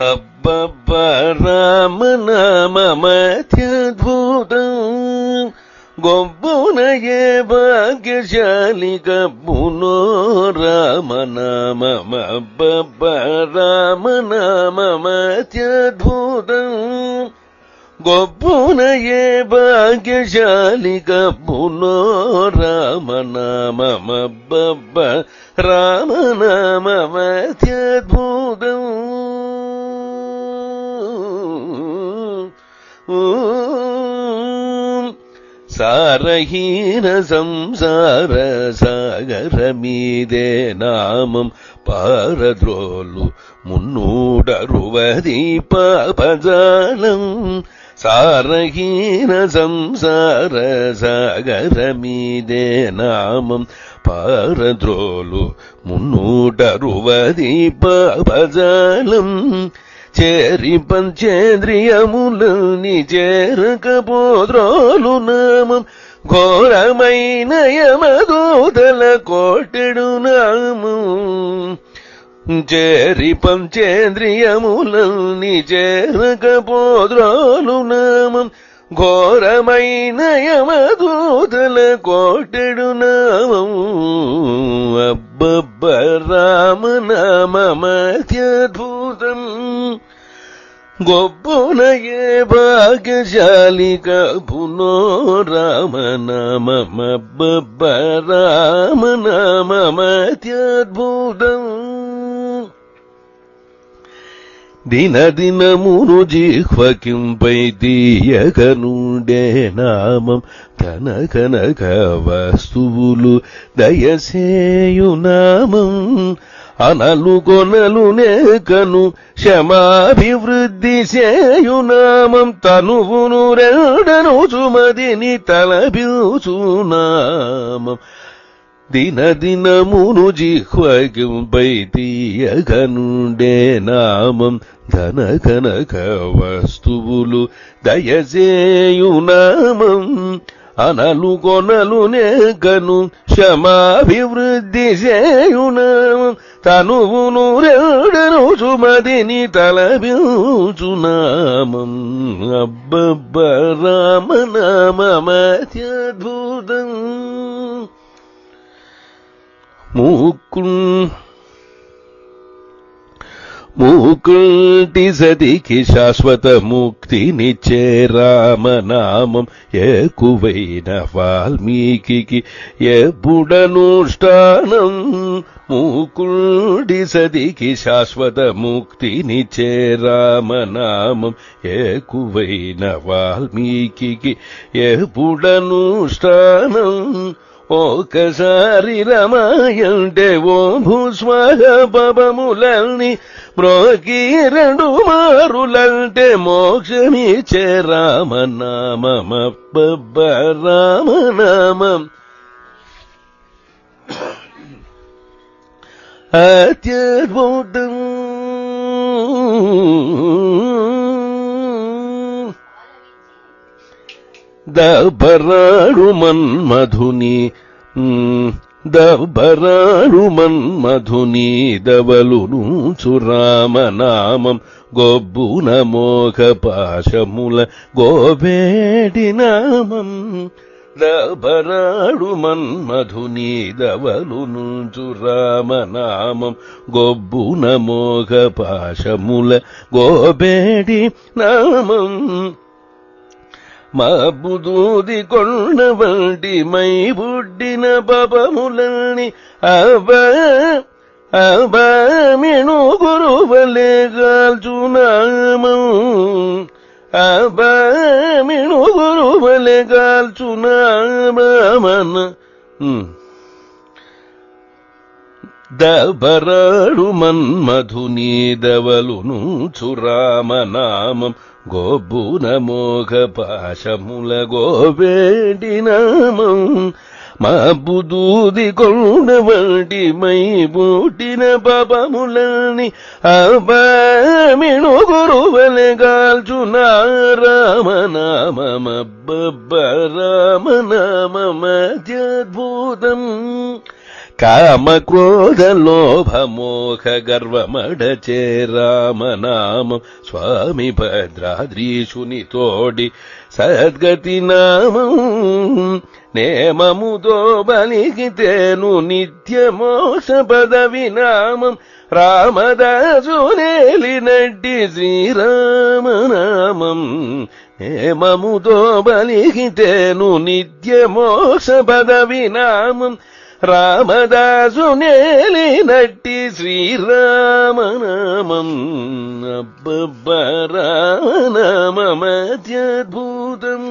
అబ్బబ్బ రామ నామత్యద్భుతం గొబ్బునయే భాగ్యశాలి గబ్బునో రామ నామబ్బబ్బ రామ నామత్యద్భుతం గొబ్బునయే భాగ్యశాలి గబ్బునో రామ నామబ్బబ్బ రామ నామత్యద్భుతం సారహీన సంసార సాగర మీదే నామం పారద్రోలు మున్నూడరువది పాపజాలం సారహీన సంసార సాగర మీదే నామం పారద్రోలు మున్నూడరువది పాపజాలం చేరి పంచేంద్రియములని చేరకపోద్రోలు నామం. ఘోరమైన యమదూతల కోటెడు నాము. చేరి పంచేంద్రియములని చేరకపోద్రోలు నామం. ఘోరమైన యమదూతల కోటెడు నామం. అబ్బబ్బరా గొబ్బునయే భాగ్యశాలిక పునో రామ నామబ్బబ్బ రామ నామత్యద్భుతం దినదినమును జిహ్వకింపై తీయకనుండే నామం ధన కనక వస్తువులు దయసేయు నామం. అనలు కొనలు నేకను క్షమాభివృద్ధి చేయునామం తనువును రెండను సుమదిని తలబిచునామం దిన దినమును జిహ్వకింపై తీయగనుండే నామం. ధన కనక వస్తువులు దయచేయునామం అనలు కొనలు నేకను క్షమాభివృద్ధి చేయునామం తనువును రెండను సుమదిని తలబిల్చునామం అబ్బబ్బ రామ నామత్యద్భుతం మూకుల్ మూకుంటి సతికి శాశ్వత ముక్తినిచ్చే రామనామం ఏకువైన వాల్మీకి ఎప్పుడనుష్ఠానం మూకుంటి సతికి శాశ్వత ముక్తినిచ్చే రామనామం ఏకువైన వాల్మీకి ఎప్పుడనుష్ఠానం ఒకసారి రమాయంటే ఓ భూస్వగ పవములల్ని మ్రోకి రెండు మారులంటే మోక్షమిచ్చే రామనామమబ్బ రామనామం అత్యద్భుతం. దబరాడు మన్మధుని దబరాడు మన్మధుని దవలును చురామనామం గొబ్బున మోఖ పాశముల గోబేడి నామం. దబరాడు మన్మధుని దవలును చురామనామం గొబ్బున మోఖ పాశముల గోబేడి నామం. మబుదూది కొండ వంటి మై బుడ్డిన పపములని అవ అబమిణు గురువలే గాల్చునామం అబమిణు గురువలే గాల్చునామన దబరాడు మన్మధుని దవలును చురామనామం. గోబున మోఘ పాశముల గోవేడి నామం బుదూది కొండ వంటి మై బూటిన పాపములని అబమిణు గురువలె గాల్చున రామనామమబ్బ బబ్బ కామ క్రోధ లోభ మోహ గర్వమడచే రామనామం స్వామి భద్రాద్రీషుని తోడి సద్గతి నామం. నేమముతో బలిగితేను నిత్యమోక్ష పదవి నామం. రామదాసు నేలినట్టి శ్రీరామనామం. నేమముతో బలిగితేను నిత్యమోక్ష పదవి నామం. రామదాసు నేలినట్టి శ్రీరామనామం అబ్బబ్బ రామనామమత్యద్భుతం